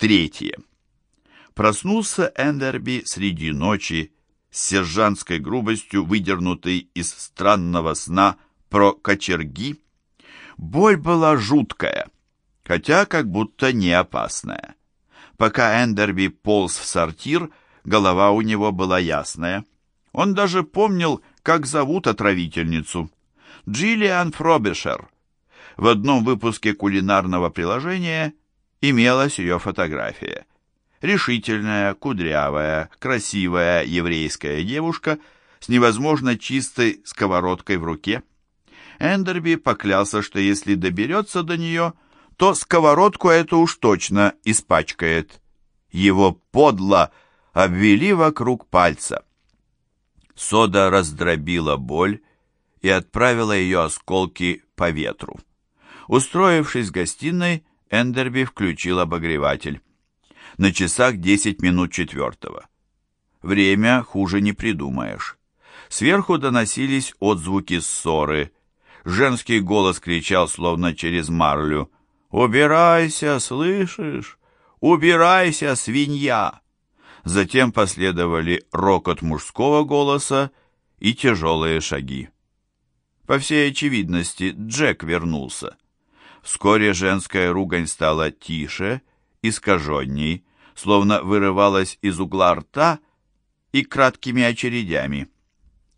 Третье. Проснулся Эндерби среди ночи с сержантской грубостью, выдернутый из странного сна про кочерги. Боль была жуткая, хотя как будто не опасная. Пока Эндерби полз в сортир, голова у него была ясная. Он даже помнил, как зовут отравительницу. Джиллиан Фробишер. В одном выпуске кулинарного приложения имелась ее фотография. Решительная, кудрявая, красивая еврейская девушка с невозможно чистой сковородкой в руке. Эндерби поклялся, что если доберется до нее, то сковородку эту уж точно испачкает. Его подло обвели вокруг пальца. Сода раздробила боль и отправила ее осколки по ветру. Устроившись в гостиной, Эндерби включил обогреватель. На часах 10 минут четвертого. Время хуже не придумаешь. Сверху доносились отзвуки ссоры. Женский голос кричал, словно через марлю. «Убирайся, слышишь? Убирайся, свинья!» Затем последовали рокот мужского голоса и тяжелые шаги. По всей очевидности, Джек вернулся. Вскоре женская ругань стала тише, искаженней, словно вырывалась из угла рта и краткими очередями.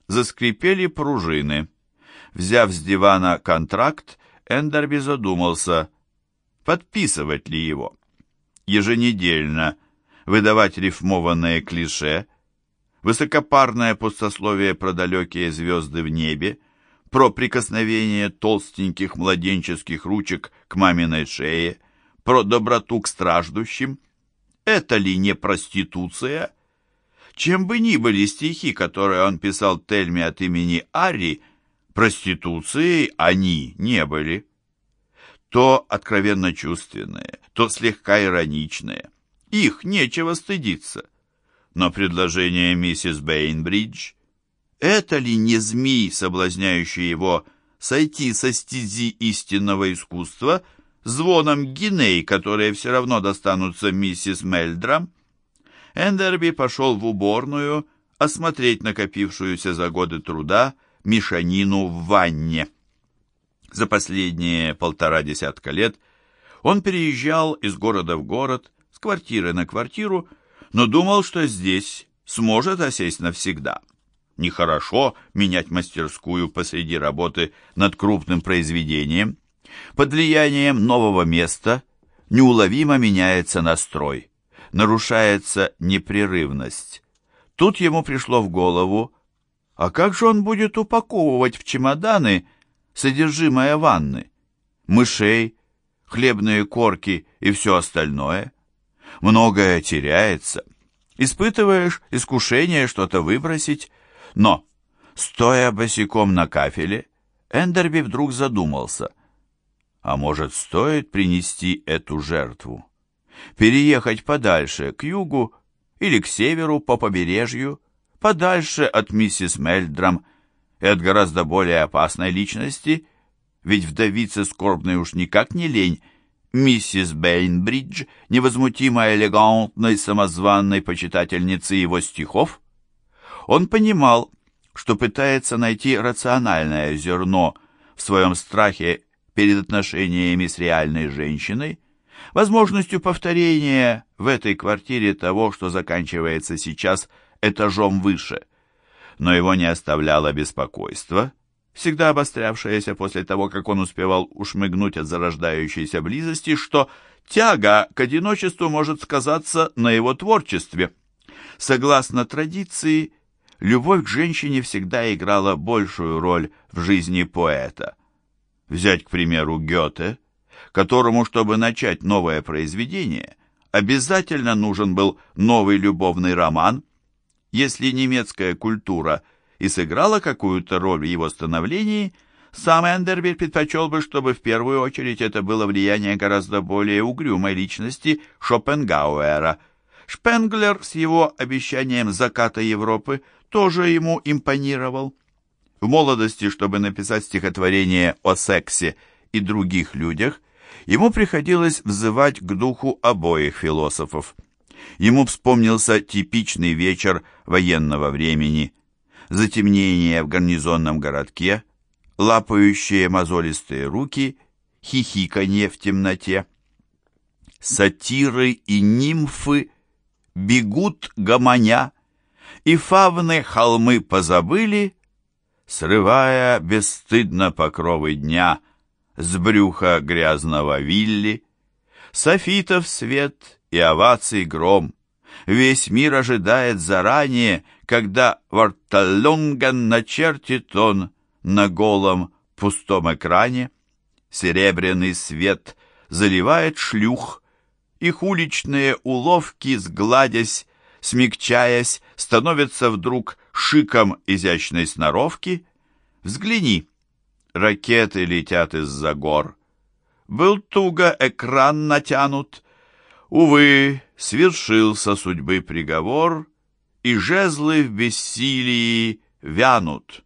Заскрипели пружины. Взяв с дивана контракт, Эндерби задумался, подписывать ли его. Еженедельно выдавать рифмованные клише, высокопарное пустословие про далекие звезды в небе, про прикосновение толстеньких младенческих ручек к маминой шее, про доброту к страждущим. Это ли не проституция? Чем бы ни были стихи, которые он писал Тельме от имени Ари, проституцией они не были. То откровенно чувственные, то слегка ироничные. Их нечего стыдиться. Но предложение миссис Бейнбридж это ли не змей, соблазняющий его сойти со стези истинного искусства звоном гиней, которые все равно достанутся миссис Мельдрам? Эндерби пошел в уборную осмотреть накопившуюся за годы труда мешанину в ванне. За последние полтора десятка лет он переезжал из города в город, с квартиры на квартиру, но думал, что здесь сможет осесть навсегда. Нехорошо менять мастерскую посреди работы над крупным произведением. Под влиянием нового места неуловимо меняется настрой, нарушается непрерывность. Тут ему пришло в голову, а как же он будет упаковывать в чемоданы содержимое ванны? Мышей, хлебные корки и все остальное. Многое теряется. Испытываешь искушение что-то выбросить, но, стоя босиком на кафеле, Эндерби вдруг задумался. А может, стоит принести эту жертву? Переехать подальше, к югу или к северу, по побережью, подальше от миссис Мельдрам и от гораздо более опасной личности, ведь вдовице скорбной уж никак не лень, миссис Бейнбридж, невозмутимо элегантной самозванной почитательницы его стихов? Он понимал, что пытается найти рациональное зерно в своем страхе перед отношениями с реальной женщиной, возможностью повторения в этой квартире того, что заканчивается сейчас этажом выше. Но его не оставляло беспокойство, всегда обострявшееся после того, как он успевал ушмыгнуть от зарождающейся близости, что тяга к одиночеству может сказаться на его творчестве. Согласно традиции, любовь к женщине всегда играла большую роль в жизни поэта. Взять, к примеру, Гёте, которому, чтобы начать новое произведение, обязательно нужен был новый любовный роман. Если немецкая культура и сыграла какую-то роль в его становлении, сам Эндерберг предпочел бы, чтобы в первую очередь это было влияние гораздо более угрюмой личности Шопенгауэра. Шпенглер с его обещанием заката Европы тоже ему импонировал. В молодости, чтобы написать стихотворение о сексе и других людях, ему приходилось взывать к духу обоих философов. Ему вспомнился типичный вечер военного времени, затемнение в гарнизонном городке, лапающие мозолистые руки, хихиканье в темноте. Сатиры и нимфы бегут гомоня, и фавны холмы позабыли, срывая бесстыдно покровы дня с брюха грязного вилли. Софитов свет и оваций гром. Весь мир ожидает заранее, когда Варталюнган начертит он на голом пустом экране. Серебряный свет заливает шлюх, их уличные уловки, сгладясь, смягчаясь, становятся вдруг шиком изящной сноровки. Взгляни, ракеты летят из-за гор. Был туго экран натянут, Увы, свершился судьбы приговор, и жезлы в бессилии вянут.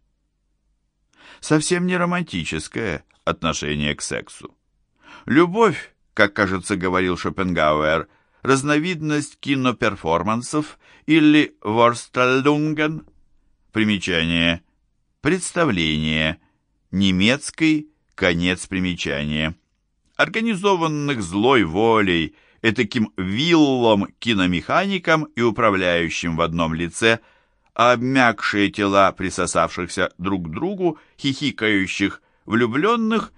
Совсем не романтическое отношение к сексу. Любовь, как, кажется, говорил Шопенгауэр, разновидность киноперформансов или ворсталлунген, примечание, представление, немецкий, конец примечания, организованных злой волей, этаким виллом-киномехаником и управляющим в одном лице, а обмякшие тела присосавшихся друг к другу, хихикающих влюбленных,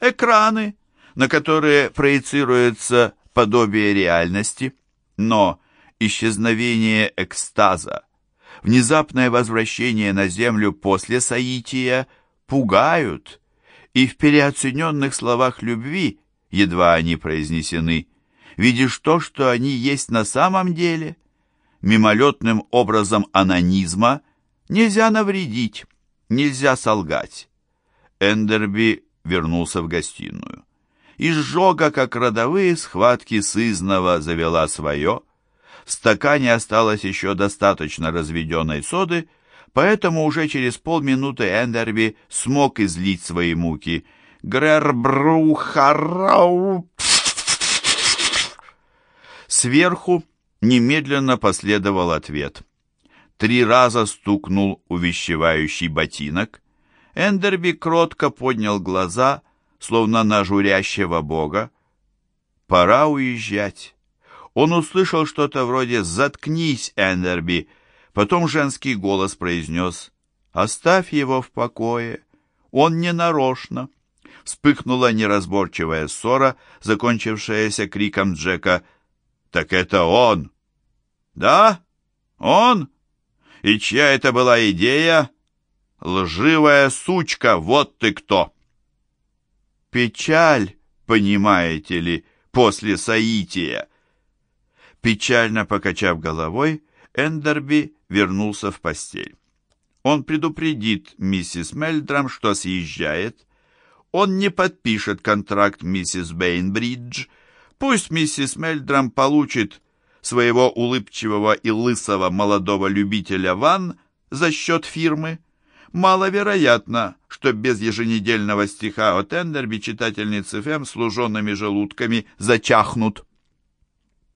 экраны, на которые проецируется подобие реальности, но исчезновение экстаза, внезапное возвращение на землю после соития пугают, и в переоцененных словах любви, едва они произнесены, видишь то, что они есть на самом деле. Мимолетным образом анонизма нельзя навредить, нельзя солгать. Эндерби вернулся в гостиную. Изжога, как родовые схватки сызнова, завела свое. В стакане осталось еще достаточно разведенной соды, поэтому уже через полминуты Эндерби смог излить свои муки. «Грербрухарау!» Сверху немедленно последовал ответ. Три раза стукнул увещевающий ботинок. Эндерби кротко поднял глаза, словно на журящего бога. Пора уезжать. Он услышал что-то вроде «Заткнись, Эндерби!» Потом женский голос произнес «Оставь его в покое, он не нарочно». Вспыхнула неразборчивая ссора, закончившаяся криком Джека так это он. Да, он? И чья это была идея? Лживая сучка, вот ты кто. Печаль, понимаете ли, после соития. Печально покачав головой, Эндерби вернулся в постель. Он предупредит миссис Мельдрам, что съезжает. Он не подпишет контракт миссис Бейнбридж, Пусть миссис Мельдрам получит своего улыбчивого и лысого молодого любителя ванн за счет фирмы. Маловероятно, что без еженедельного стиха от Эндерби читательницы ФМ с лужеными желудками зачахнут.